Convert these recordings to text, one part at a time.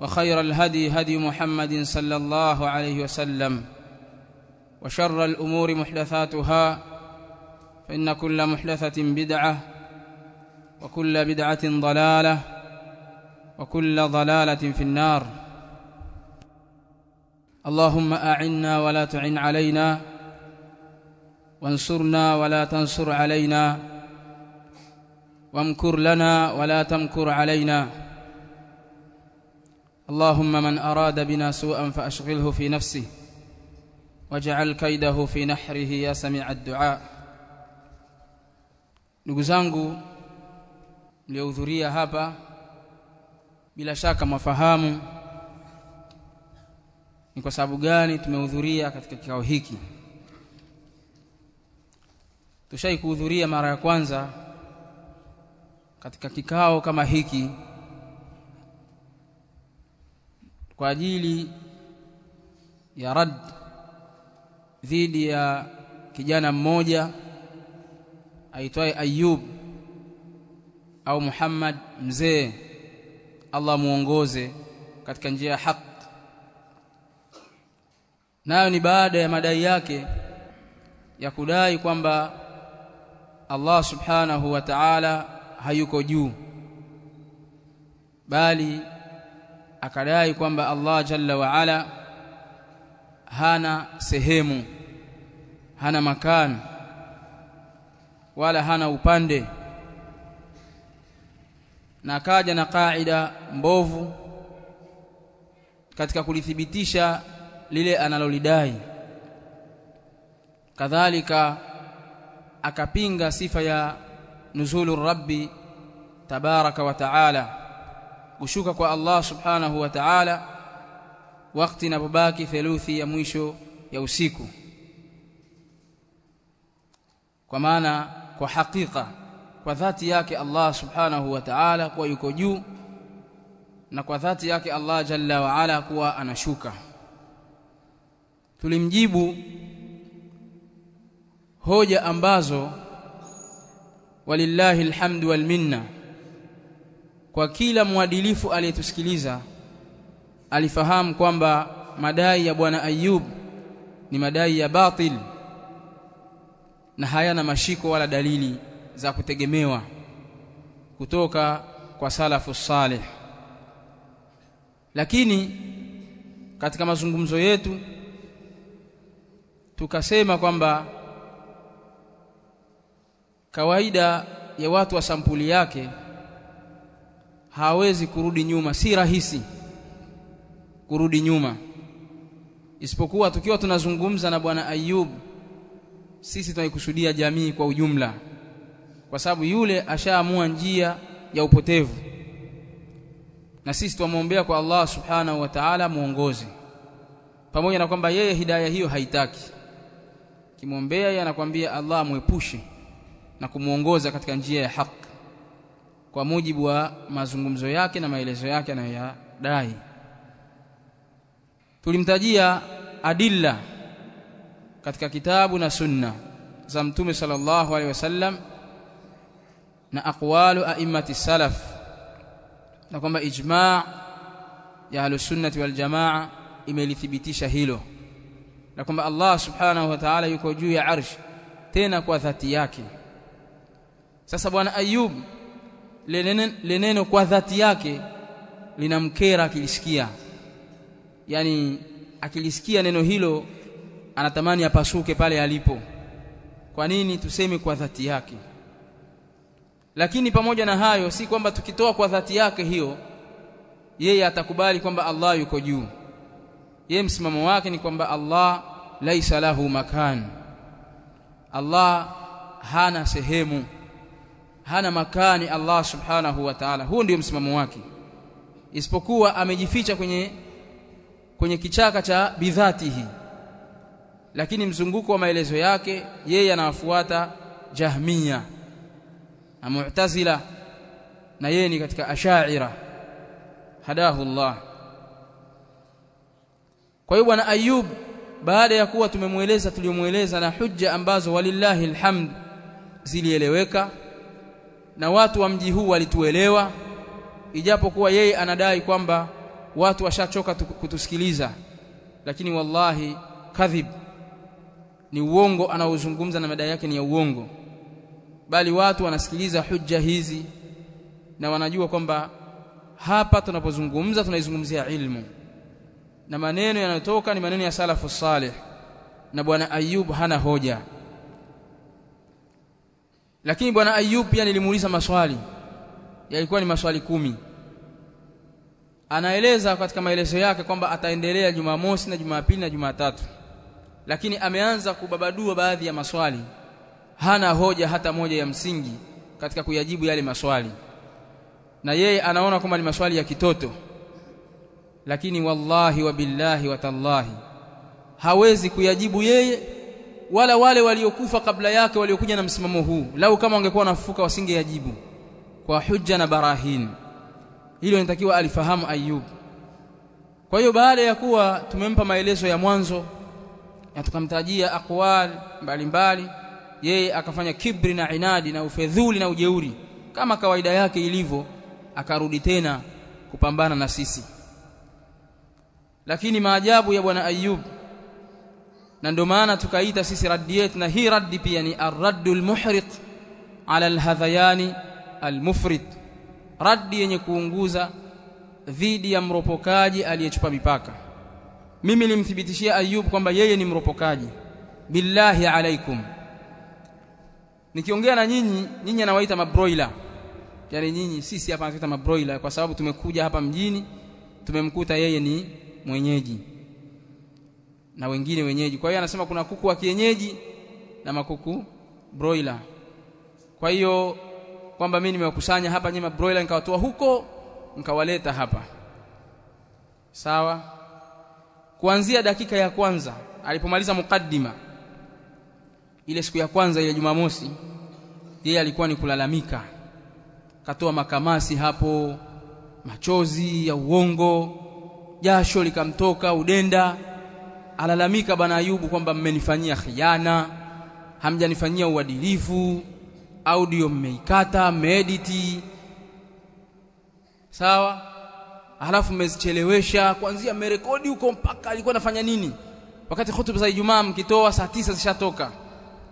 وخير الهدي هدي محمد صلى الله عليه وسلم وشر الأمور محدثاتها فإن كل محدثة بدعة وكل بدعة ضلالة وكل ضلالة في النار. اللهم أعنا ولا تعن علينا وانصرنا ولا تنصر علينا وامكر لنا ولا تمكر علينا. اللهم من أراد بنا سوءا فأشغله في نفسه وجعل كيده في نحره يا سميع الدعاء. نقزانقو ليوذرية هابا بلا شك ما فهام نكو سابقاني تميوذرية كتك كوهيكي تشايكو ذرية مارا كوانزا katika kikao kama kwa ajili ya rad dhidi ya kijana mmoja aitwaye Ayub au Muhammad mzee. Allah muongoze katika njia ya haki nayo ni baada ya madai yake ya kudai kwamba Allah subhanahu wa ta'ala hayuko juu bali akadai kwamba Allah jalla waala hana sehemu hana makan wala hana upande. Na akaja na kaida mbovu katika kulithibitisha lile analolidai. Kadhalika akapinga sifa ya nuzulu rabbi tabaraka wa taala kushuka kwa Allah subhanahu wa ta'ala wakati inapobaki theluthi ya mwisho ya usiku. Kwa maana kwa hakika kwa dhati yake Allah subhanahu wa ta'ala kuwa yuko juu na kwa dhati yake Allah jalla wa ala kuwa anashuka. Tulimjibu hoja ambazo walillahi alhamdu wal minna kwa kila mwadilifu aliyetusikiliza alifahamu kwamba madai ya bwana Ayub ni madai ya batil na hayana mashiko wala dalili za kutegemewa kutoka kwa salafu salih lakini katika mazungumzo yetu tukasema kwamba kawaida ya watu wa sampuli yake hawezi kurudi nyuma. Si rahisi kurudi nyuma. Isipokuwa tukiwa tunazungumza na bwana Ayub sisi tunaikusudia jamii kwa ujumla. Kwa sababu yule ashaamua njia ya upotevu. Na sisi tuamuombea kwa Allah subhanahu wa ta'ala muongoze pamoja na kwamba yeye hidayah hiyo haitaki. Kimwombea yeye anakwambia Allah muepushe na kumuongoza katika njia ya haki kwa mujibu wa mazungumzo yake na maelezo yake anayoyadai. Tulimtajia adilla katika kitabu na sunna za mtume sallallahu alaihi wasallam na aqwalu a'immati salaf na kwamba ijma' ya ahlusunnati wal jamaa imelithibitisha hilo na kwamba Allah subhanahu wa ta'ala yuko juu ya arsh tena kwa dhati yake. Sasa bwana Ayub leneno kwa dhati yake linamkera akilisikia. Yani akilisikia neno hilo anatamani apasuke pale alipo. Kwa nini tuseme kwa dhati yake? Lakini pamoja na hayo si kwamba tukitoa kwa dhati yake hiyo yeye atakubali kwamba Allah yuko juu. Yeye msimamo wake ni kwamba Allah laisa lahu makan. Allah hana sehemu hana makani Allah subhanahu wa ta'ala. Huu ndio msimamo wake. Isipokuwa amejificha kwenye kwenye kichaka cha bidhatihi. Lakini mzunguko wa maelezo yake yeye anawafuata jahmiya na mu'tazila na yeye ni katika ashaira. Hadahu Allah. Kwa hiyo bwana Ayub baada ya kuwa tumemueleza tuliyomueleza na hujja ambazo walillahi alhamd zilieleweka na watu wa mji huu walituelewa ijapokuwa yeye anadai kwamba watu washachoka kutusikiliza. Lakini wallahi kadhib ni uongo anaozungumza na madai yake ni ya uongo. Bali watu wanasikiliza hujja hizi na wanajua kwamba hapa tunapozungumza tunaizungumzia ilmu. Na maneno yanayotoka ni maneno ya salafu salih na bwana Ayub hana hoja lakini bwana Ayub pia nilimuuliza maswali. Yalikuwa ni maswali kumi. Anaeleza katika maelezo yake kwamba ataendelea Jumamosi na Jumapili na Jumatatu. Lakini ameanza kubabadua baadhi ya maswali. Hana hoja hata moja ya msingi katika kuyajibu yale maswali. Na yeye anaona kwamba ni maswali ya kitoto. Lakini wallahi wa billahi wa tallahi hawezi kuyajibu yeye wala wale waliokufa kabla yake waliokuja na msimamo huu. Lau kama wangekuwa wanafufuka wasingeyajibu. Kwa hujja na barahin. Hilo inatakiwa alifahamu Ayub. Kwa hiyo baada ya kuwa tumempa maelezo ya mwanzo na tukamtajia aqwal mbalimbali yeye akafanya kibri na inadi na ufedhuli na ujeuri kama kawaida yake ilivyo akarudi tena kupambana na sisi. Lakini maajabu ya bwana Ayub na ndio maana tukaita sisi raddi yetu na hii raddi pia ni ar-raddul muhriq ala al-hadhayani al-mufrid raddi yenye kuunguza dhidi ya mropokaji aliyechupa mipaka. Mimi nilimthibitishia Ayub kwamba yeye ni mropokaji. Billahi alaikum nikiongea na nyinyi nyinyi anawaita mabroiler. Yani nyinyi sisi hapa anatuita mabroiler kwa sababu tumekuja hapa mjini tumemkuta yeye ni mwenyeji na wengine wenyeji. Kwa hiyo anasema kuna kuku wa kienyeji na makuku broiler. Kwa hiyo kwamba mimi nimewakusanya hapa nyema broiler nikawatoa huko nikawaleta hapa. Sawa? Kuanzia dakika ya kwanza alipomaliza mukaddima ile siku ya kwanza ile Jumamosi yeye alikuwa ni kulalamika. Katoa makamasi hapo machozi ya uongo jasho likamtoka udenda alalamika bwana Ayubu kwamba mmenifanyia khiana hamjanifanyia uadilifu audio mmeikata mmeediti. Sawa? Halafu mmezichelewesha kuanzia mmerekodi huko mpaka alikuwa anafanya nini? Wakati hutuba za Ijumaa mkitoa saa tisa zishatoka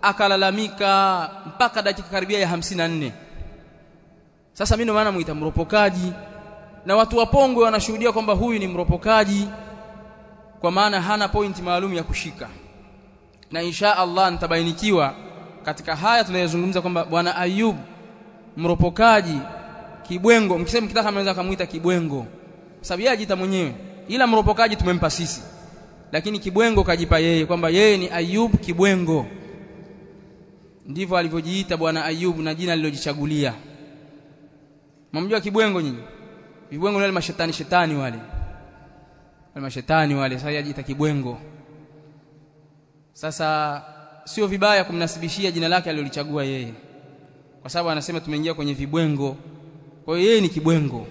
akalalamika mpaka dakika karibia ya hamsini na nne. Sasa mimi ndo maana muita mropokaji na watu wapongwe wanashuhudia kwamba huyu ni mropokaji kwa maana hana pointi maalum ya kushika. Na insha Allah nitabainikiwa katika haya tunayozungumza kwamba bwana Ayub mropokaji kibwengo. Mkisema mkitaka mnaweza kumuita kibwengo sababu yeye ajiita mwenyewe. Ila mropokaji tumempa sisi. Lakini kibwengo kajipa yeye kwamba yeye ni Ayub kibwengo. Ndivyo alivyojiita bwana Ayub na jina lilojichagulia mamjua kibwengo nyinyi? Vibwengo wale mashetani shetani wale. Wale mashetani wale sasa yajiita kibwengo. Sasa sio vibaya kumnasibishia jina lake alilolichagua yeye. Kwa sababu anasema tumeingia kwenye vibwengo. Kwa hiyo yeye ni kibwengo.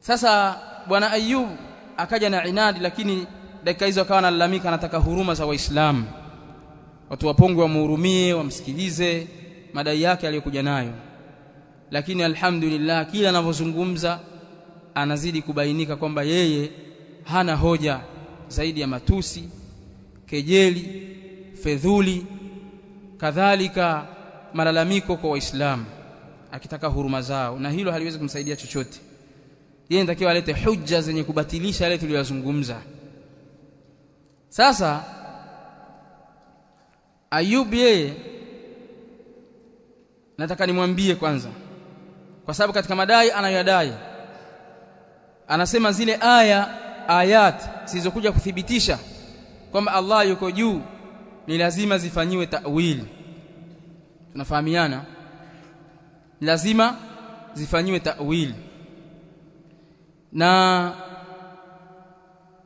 Sasa bwana Ayub akaja na inadi lakini dakika hizo akawa analalamika anataka huruma za waislamu watu wapongwe wamhurumie wamsikilize madai yake aliyokuja nayo lakini alhamdulillah kila anavyozungumza anazidi kubainika kwamba yeye hana hoja zaidi ya matusi kejeli fedhuli kadhalika malalamiko kwa waislamu akitaka huruma zao na hilo haliwezi kumsaidia chochote. Yeye natakiwa alete hujja zenye kubatilisha yale tuliyozungumza. Sasa Ayub yeye nataka nimwambie kwanza kwa sababu katika madai anayoyadai anasema zile aya ayat zilizokuja kuthibitisha kwamba Allah yuko juu ni lazima zifanyiwe ta'wili tunafahamiana? Lazima zifanyiwe ta'wili na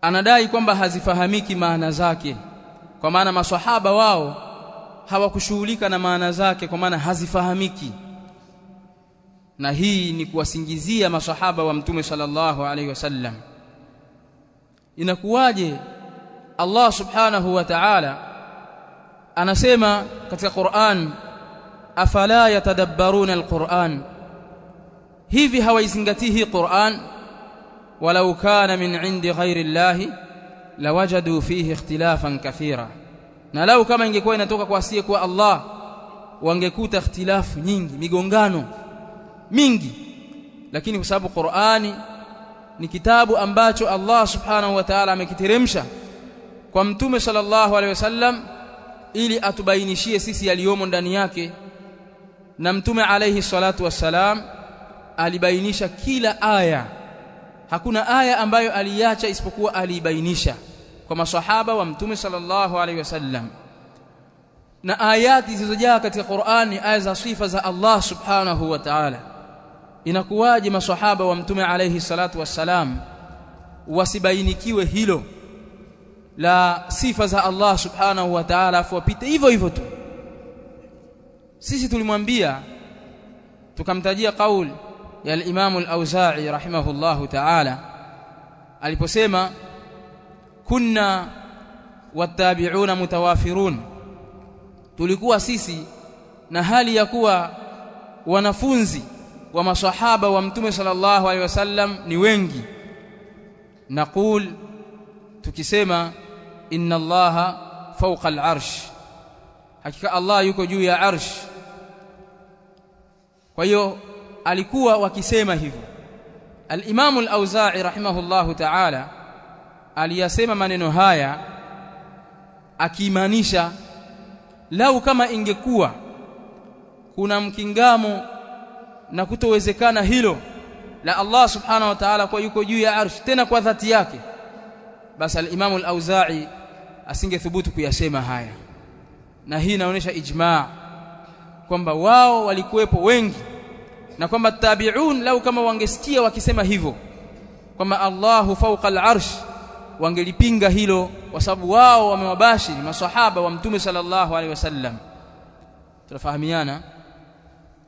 anadai kwamba hazifahamiki maana zake kwa maana maswahaba wao hawakushughulika na maana zake kwa maana hazifahamiki na hii ni kuwasingizia masahaba wa mtume sallallahu alaihi wasallam. Inakuwaje Allah subhanahu wa ta'ala anasema katika Qur'an afala yatadabbaruna alquran? Hivi hawaizingatii hii Qur'an? Walau kana min indi ghairi llahi lawajadu fihi ikhtilafan kathira. Na lau kama ingekuwa inatoka kwa asiye kwa Allah wangekuta ikhtilafu nyingi migongano mingi. Lakini kwa sababu Qur'ani ni kitabu ambacho Allah subhanahu wa ta'ala amekiteremsha kwa mtume sallallahu alaihi wasallam ili atubainishie sisi yaliyomo ndani yake. Na mtume alaihi salatu wassalam alibainisha kila aya. Hakuna aya ambayo aliacha isipokuwa aliibainisha kwa maswahaba wa mtume sallallahu alaihi wasallam na ayati zilizojaa katika Qur'ani aya za sifa za Allah subhanahu wa ta'ala inakuwaje maswahaba wa mtume alayhi salatu wassalam wasibainikiwe hilo la sifa za Allah subhanahu wa ta'ala afu hivyo hivyo tu? Sisi tulimwambia tukamtajia kauli ya al-Imam al-Auza'i rahimahullahu ta'ala aliposema kunna wattabi'una mutawafirun. Tulikuwa sisi na hali ya kuwa wanafunzi wa masahaba wa mtume sallallahu alaihi wasallam ni wengi. Naqul tukisema inna allaha fawqa al-arsh. Hakika Allah yuko juu ya arsh. Kwa hiyo alikuwa wakisema hivyo. al-Imam al-Auza'i rahimahullahu ta'ala aliyasema maneno haya akimaanisha lau kama ingekuwa kuna mkingamo na kutowezekana hilo la Allah subhanahu wa ta'ala kwa yuko juu ya arsh tena kwa dhati yake basi al-Imam al-Auza'i asingethubutu kuyasema haya. Na hii inaonyesha ijmaa kwamba wao walikuwepo wengi na kwamba tabi'un lau kama wangesikia wakisema hivyo kwamba Allahu fawqa al-arsh wangelipinga hilo kwa sababu wao wamewabashiri maswahaba wa mtume sallallahu alaihi wasallam. Tunafahamiana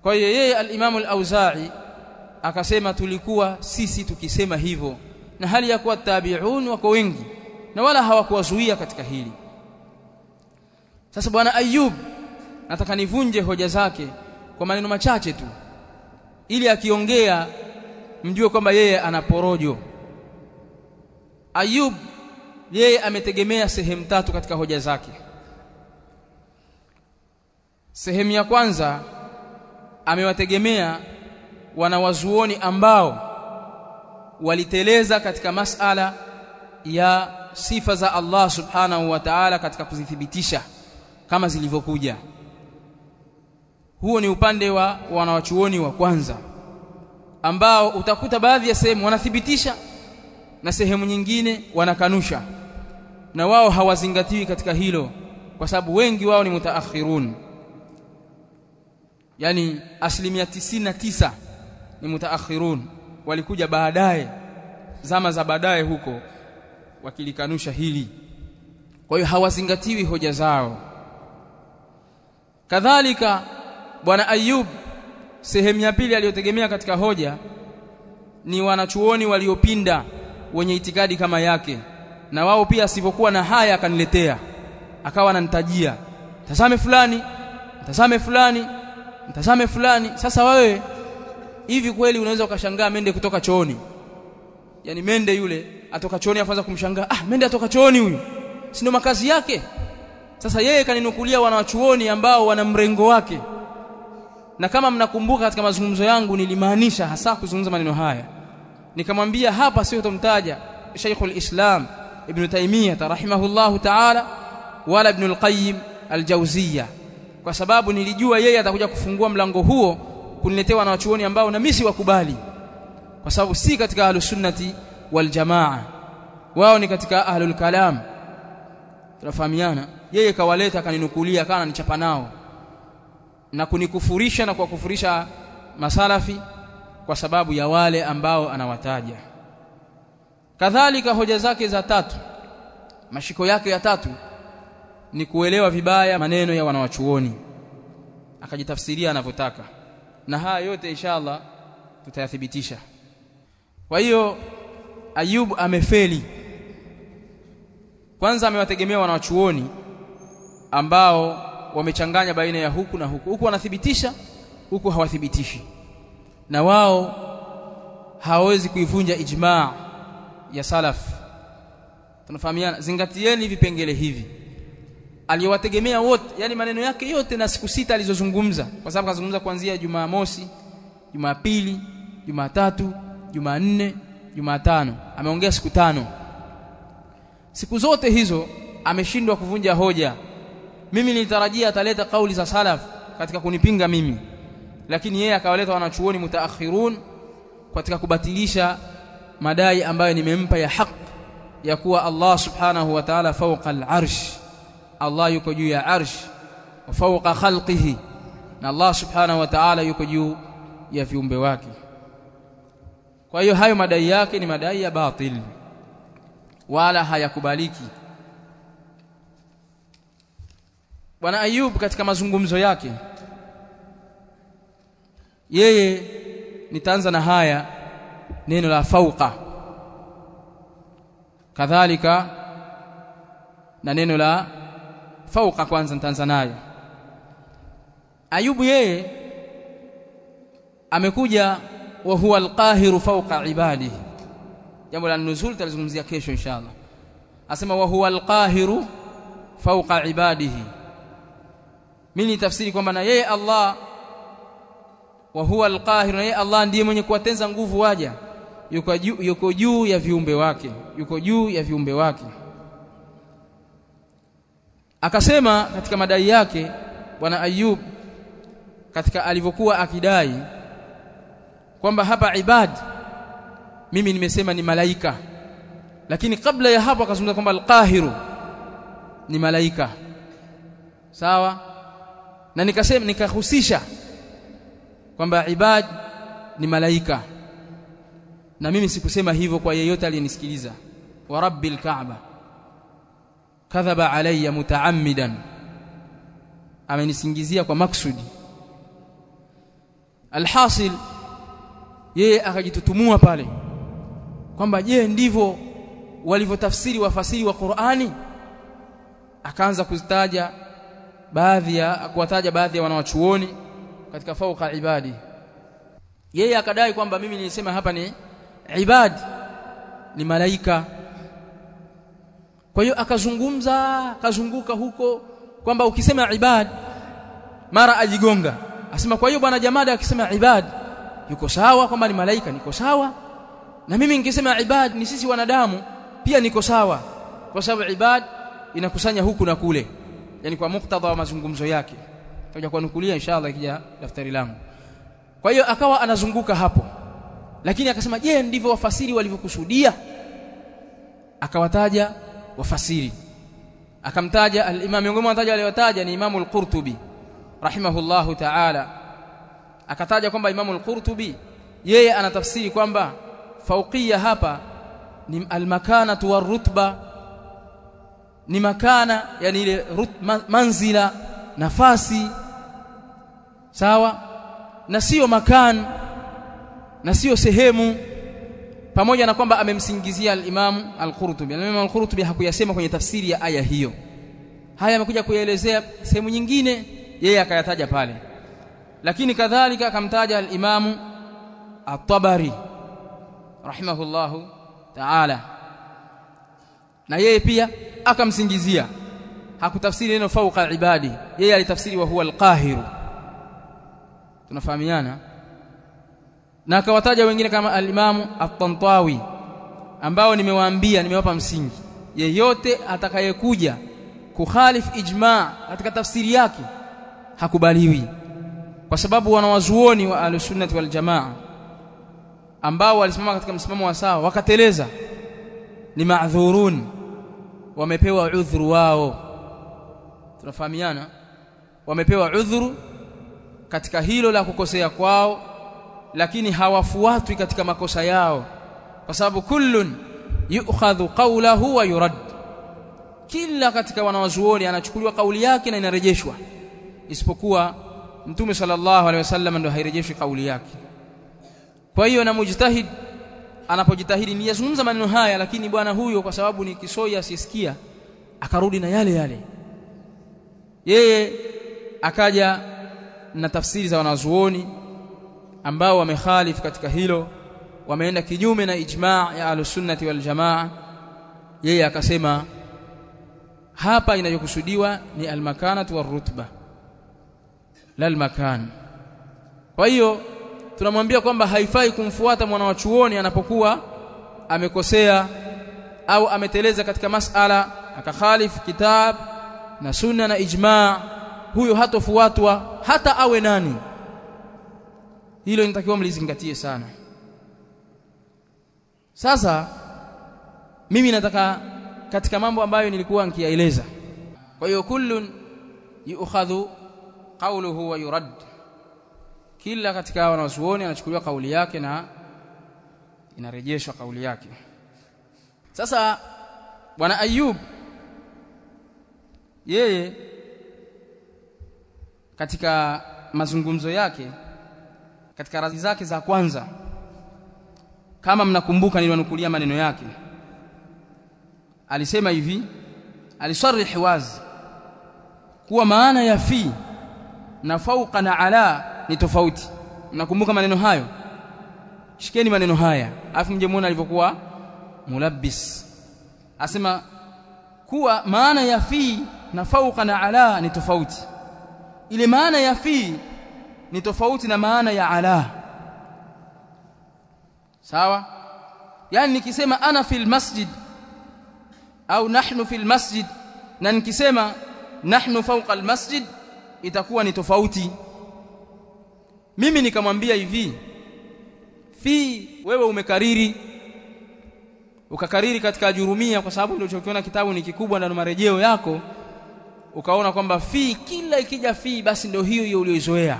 kwa hiyo yeye al-Imam al-Auza'i akasema tulikuwa sisi tukisema hivyo. Na hali ya kuwa tabi'un wako wengi na wala hawakuwazuia katika hili. Sasa bwana Ayub nataka nivunje hoja zake kwa maneno machache tu ili akiongea mjue kwamba yeye ana porojo. Ayub yeye ametegemea sehemu tatu katika hoja zake. Sehemu ya kwanza amewategemea wanawazuoni ambao waliteleza katika masala ya sifa za Allah subhanahu wa ta'ala katika kuzithibitisha kama zilivyokuja. Huo ni upande wa wanawachuoni wa kwanza ambao utakuta baadhi ya sehemu wanathibitisha na sehemu nyingine wanakanusha na wao hawazingatiwi katika hilo kwa sababu wengi wao ni mutaakhirun yani asilimia tisini tisa ni mutaakhirun. Walikuja baadaye zama za baadaye huko wakilikanusha hili. Kwa hiyo hawazingatiwi hoja zao. Kadhalika bwana Ayub sehemu ya pili aliyotegemea katika hoja ni wanachuoni waliopinda wenye itikadi kama yake. Na wao pia asivyokuwa na haya akaniletea. Akawa ananitajia. Tazame fulani tazame fulani mtazame fulani. Sasa wewe hivi kweli unaweza ukashangaa mende kutoka chooni? Yani mende yule atoka chooni afanza kumshangaa ah mende atoka chooni huyu. Si ndio makazi yake? Sasa yeye kaninukulia wanawachuoni ambao wana mrengo wake. Na kama mnakumbuka katika mazungumzo yangu nilimaanisha hasa kuzungumza maneno haya. Nikamwambia hapa sio tumtaja Sheikhul Islam Ibn Taymiyyah rahimahullahu ta'ala wala Ibn al-Qayyim al-Jawziyya kwa sababu nilijua yeye atakuja kufungua mlango huo kuniletea wanawachuoni ambao na mimi siwakubali. Kwa sababu si katika ahlu sunnati wal jamaa wao ni katika ahlul kalam tunafahamiana. Yeye kawaleta akaninukulia kana nichapa nao. Na kunikufurisha na kuwakufurisha masalafi kwa sababu ya wale ambao anawataja. Kadhalika hoja zake za tatu mashiko yake ya tatu ni kuelewa vibaya maneno ya wanawachuoni. Akajitafsiria anavyotaka. Na haya yote inshallah tutayathibitisha. Kwa hiyo Ayub amefeli. Kwanza amewategemea wanawachuoni ambao wamechanganya baina ya huku na huku. Huku wanathibitisha huku hawathibitishi. Na wao hawawezi kuivunja ijmaa ya salaf. Tunafahamiana zingatieni vipengele hivi aliyowategemea wote yani maneno yake yote na siku sita alizozungumza. Kwa sababu kazungumza kuanzia Jumamosi Jumapili Jumatatu Jumanne Jumatano. Ameongea siku tano. Siku zote hizo ameshindwa kuvunja hoja. Mimi nilitarajia ataleta kauli za salaf katika kunipinga mimi. Lakini yeye akawaleta wanachuoni mutaakhirun katika kubatilisha madai ambayo nimempa ya haq ya kuwa Allah subhanahu wa ta'ala fawqa al-arsh Allah yuko juu ya arsh wa fawqa khalqihi na Allah subhanahu wa ta'ala yuko juu ya viumbe wake. Kwa hiyo hayo madai yake ni madai ya batil wala hayakubaliki. Bwana Ayub katika mazungumzo yake yeye nitaanza na haya neno la fauqa kadhalika na neno la fauqa kwanza nitaanza nayo Ayubu yeye amekuja wa huwa alqahiru fawqa ibadihi jambo la nuzul talizungumzia kesho inshallah. Asema wa huwa alqahiru fawqa ibadihi mimi nitafsiri kwamba na yeye Allah wa huwa alqahir na yeye Allah ndiye mwenye kuwatenza nguvu waja. Yuko juu ya viumbe wake yuko juu ya viumbe wake akasema katika madai yake bwana Ayub katika alivyokuwa akidai kwamba hapa ibad mimi nimesema ni malaika. Lakini kabla ya hapo akazungumza kwamba alqahiru ni malaika. Sawa? Na nikasema nikahusisha kwamba ibad ni malaika. Na mimi sikusema hivyo kwa yeyote aliyenisikiliza. Wa rabbil kaaba kadhaba alayya mutaammidan. Amenisingizia kwa maksudi. Alhasil yeye akajitutumua pale. Kwamba je ndivyo walivyotafsiri wafasiri wa Qur'ani? Akaanza kuzitaja baadhi ya kuwataja baadhi ya wanawachuoni katika fauka ibadi. Yeye akadai kwamba mimi nilisema hapa ni ibadi ni malaika kwa hiyo akazungumza akazunguka huko kwamba ukisema ibad mara ajigonga. Asema kwa hiyo bwana jamada akisema ibad yuko sawa kwamba ni malaika? Niko sawa. Na mimi nikisema ibad ni sisi wanadamu pia niko sawa. Kwa sababu ibad inakusanya huku na kule. Yani kwa muktadha wa mazungumzo yake. Tutakuja kunukulia inshallah ikija daftari langu. Kwa hiyo akawa anazunguka hapo. Lakini akasema je ndivyo wafasiri walivyokusudia? Akawataja wafasiri. Akamtaja al-imam miongoni mwa aliyotaja ni Imam al-Qurtubi rahimahullahu ta'ala. Akataja kwamba Imam al-Qurtubi yeye anatafsiri kwamba fauqia hapa ni al-makanatu war-rutba ni makana yani ile manzila nafasi sawa? Na sio makan na sio sehemu pamoja na kwamba amemsingizia al-Imam al-Qurtubi. al-Imam al-Qurtubi hakuyasema kwenye tafsiri ya aya hiyo. Haya amekuja kuyaelezea sehemu nyingine yeye akayataja pale. Lakini kadhalika akamtaja al-Imam at-Tabari rahimahullahu ta'ala. Na yeye pia akamsingizia. Hakutafsiri neno fauqa ibadi yeye alitafsiri wa huwa al-qahiru. Tunafahamiana na akawataja wengine kama alimamu at-Tantawi ambao nimewaambia nimewapa msingi. Yeyote atakayekuja kukhalif ijma katika tafsiri yake hakubaliwi. Kwa sababu wanawazuoni wa al-sunnah wal jamaa ambao walisimama katika msimamo wa sawa wakateleza ni ma'dhurun wamepewa udhuru wao. Tunafahamiana? Wamepewa udhuru katika hilo la kukosea kwao lakini hawafuatwi katika makosa yao. Kwa sababu kullun yu'khadhu qawluhu wa yurad. Kila katika wanawazuoni anachukuliwa kauli yake na inarejeshwa. Isipokuwa mtume sallallahu alaihi wasallam ndo hairejeshwi kauli yake. Kwa hiyo na mujtahid anapojitahidi niyazungumza maneno haya lakini bwana huyo kwa sababu ni kisoi asisikia akarudi na yale yale. Yeye akaja na tafsiri za wanazuoni ambao wamekhalifu katika hilo wameenda kinyume na ijma' ya alusunnati wal jamaa. Yeye akasema hapa inayokusudiwa ni almakanatu warutba la almakan kwa hiyo tunamwambia kwamba haifai kumfuata mwana wa chuoni anapokuwa amekosea au ameteleza katika masala akakhalif kitab na sunna na ijma. Huyo hatofuatwa hata awe nani hilo inatakiwa mlizingatie sana. Sasa mimi nataka katika mambo ambayo nilikuwa nikiyaeleza. Kwa hiyo kullun yu'khadhu qawluhu wa yurad. Kila katika wanazuoni anachukuliwa kauli yake na inarejeshwa kauli yake. Sasa bwana ayub yeye katika mazungumzo yake katika radhi zake za kwanza. Kama mnakumbuka niliwanukulia maneno yake. Alisema hivi alisarih wazi kuwa maana ya fi na fauqa na ala ni tofauti. Mnakumbuka maneno hayo? Shikeni maneno haya afu mje muone alivyokuwa mulabbis. Asema kuwa maana ya fi na fauqa na ala ni tofauti. Ile maana ya fi ni tofauti na maana ya ala. Sawa? Yani nikisema ana fil masjid au nahnu fil masjid na nikisema nahnu fawqa al masjid itakuwa ni tofauti. Mimi nikamwambia hivi fi wewe umekariri. Ukakariri katika jurumia kwa sababu ndio ulichokiona kitabu ni kikubwa na marejeo yako. Ukaona kwamba fi kila ikija fi basi ndio hiyo hiyo ulioizoea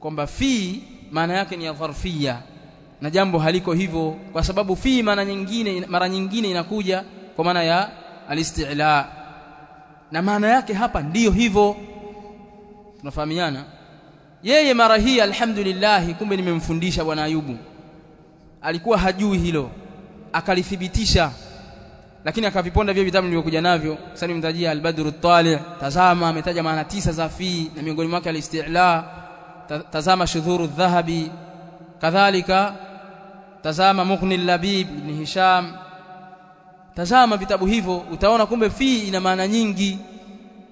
kwamba fi maana yake ni ya dharfia na jambo haliko hivyo kwa sababu fi maana nyingine mara nyingine inakuja kwa maana ya alistila. Na maana yake hapa ndiyo hivyo. Tunafahamiana? Yeye mara hii alhamdulillah kumbe nimemfundisha bwana Ayubu. Alikuwa hajui hilo akalithibitisha lakini akaviponda vile vitabu nilivyokuja navyo. Sasa nimtajia al-badru at-tali' tazama ametaja maana tisa za fi na miongoni mwake al-istila tazama shudhuru dhahabi kadhalika tazama mughni al-labib ibn hisham. Tazama vitabu hivyo utaona kumbe fi ina maana nyingi.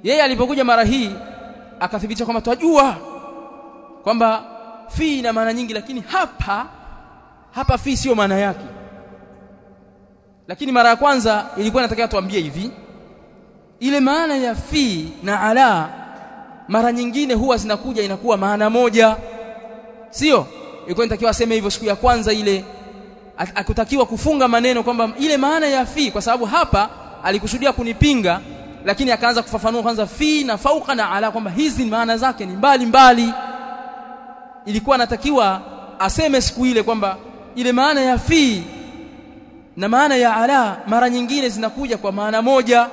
Yeye alipokuja mara hii akathibitisha kwamba twajua kwamba fi ina maana nyingi lakini hapa hapa fi sio maana yake. Lakini mara ya kwanza ilikuwa inatakiwa tuambie hivi ile maana ya fi na ala mara nyingine huwa zinakuja inakuwa maana moja. Sio? Ilikuwa inatakiwa aseme hivyo siku ya kwanza ile. Akutakiwa kufunga maneno kwamba ile maana ya fi kwa sababu hapa alikusudia kunipinga lakini akaanza kufafanua kwanza fi na fauka na ala kwamba hizi maana zake ni mbali mbali. Ilikuwa anatakiwa aseme siku ile kwamba ile maana ya fi na maana ya ala mara nyingine zinakuja kwa maana moja.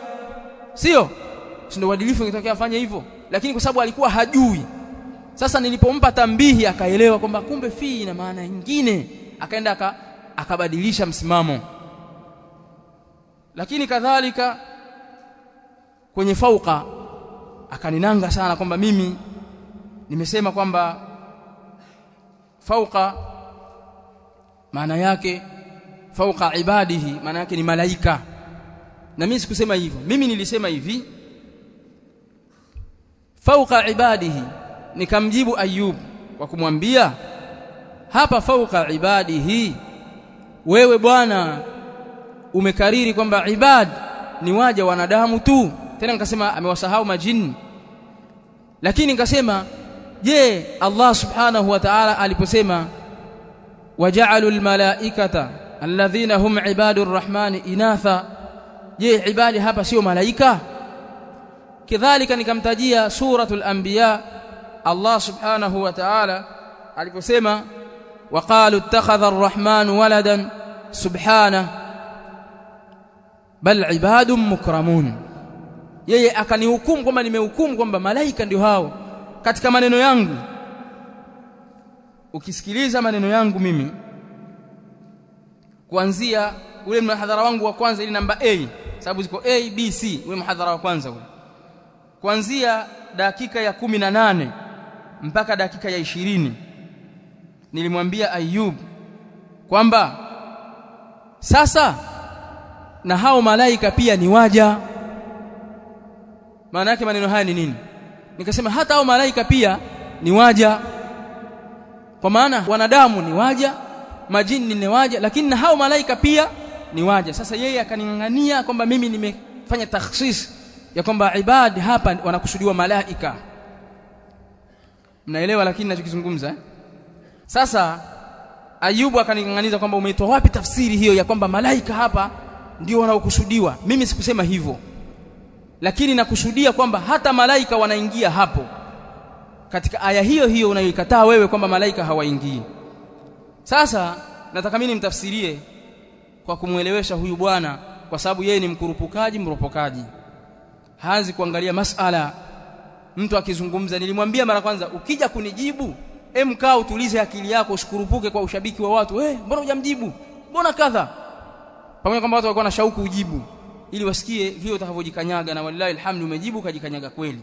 Sio? Ndio uadilifu ingetokea afanye hivyo lakini kwa sababu alikuwa hajui. Sasa nilipompa tambihi akaelewa kwamba kumbe fi ina maana nyingine. Akaenda akabadilisha msimamo. Lakini kadhalika kwenye fauka akaninanga sana kwamba mimi nimesema kwamba fauka maana yake fauka ibadihi maana yake ni malaika. Na mimi sikusema hivyo. Mimi nilisema hivi fauka ibadihi. Nikamjibu ayub kwa kumwambia hapa fauka ibadihi wewe bwana umekariri kwamba ibad ni waja wanadamu tu. Tena nikasema amewasahau majini. Lakini nikasema je Allah subhanahu wa ta'ala aliposema waja'alul malaikata alladhina hum ibadur rahmani inatha je ibadi hapa sio malaika kadhalika nikamtajia suratul anbiya Allah subhanahu wa ta'ala aliposema waqalu ittakhadha arrahman waladan subhana bal ibadun mukramun. Yeye akanihukumu kwamba nimehukumu kwamba malaika ndio hao. Katika maneno yangu ukisikiliza maneno yangu mimi kuanzia ule mhadhara wangu wa kwanza ili namba A sababu ziko A B C ule mhadhara wa kwanza ule kuanzia dakika ya kumi na nane mpaka dakika ya ishirini nilimwambia Ayub kwamba sasa na hao malaika pia ni waja. Maana yake maneno haya ni nini? Nikasema hata hao malaika pia ni waja. Kwa maana wanadamu ni waja majini ni waja lakini na hao malaika pia ni waja. Sasa yeye akaning'ang'ania kwamba mimi nimefanya takhsis ya kwamba ibad hapa wanakusudiwa malaika. Mnaelewa lakini ninachokizungumza eh? sasa Ayubu akaning'ang'aniza kwamba umeitoa wapi tafsiri hiyo ya kwamba malaika hapa ndio wanaokusudiwa? Mimi sikusema hivyo. Lakini nakusudia kwamba hata malaika wanaingia hapo. Katika aya hiyo hiyo unayoikataa wewe kwamba malaika hawaingii. Sasa nataka mimi nimtafsirie kwa kumwelewesha huyu bwana kwa sababu yeye ni mkurupukaji mropokaji haanzi kuangalia masala. Mtu akizungumza nilimwambia mara kwanza ukija kunijibu emkaa utulize akili yako usikurupuke kwa ushabiki wa watu. Eh mbona hujamjibu? Mbona kadha? Pamoja kwamba watu walikuwa na shauku ujibu ili wasikie vile utakavyojikanyaga na wallahi alhamdu umejibu kajikanyaga kweli